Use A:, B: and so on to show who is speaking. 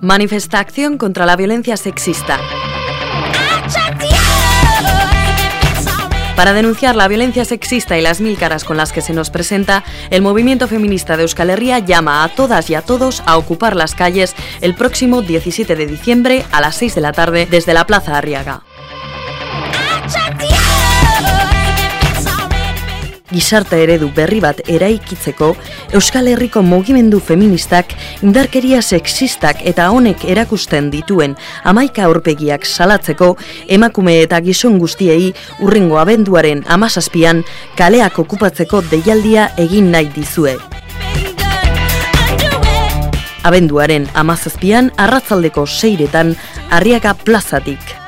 A: Manifestación contra la violencia sexista. Para denunciar la violencia sexista y las mil caras con las que se nos presenta, el movimiento feminista de Euskal Herria llama a todas y a todos a ocupar las calles el próximo 17 de diciembre a las 6 de la tarde desde la Plaza Arriaga. Gizarte eredu berri bat eraikitzeko Euskal Herriko mugimendu feministak indarkeria sexistak eta honek erakusten dituen amaika aurpegiak salatzeko emakume eta gizon guztiei urrengo abenduaren amazazpian kaleak okupatzeko deialdia egin nahi dizue. Abenduaren amazazpian arratzaldeko seiretan arriaga plazatik.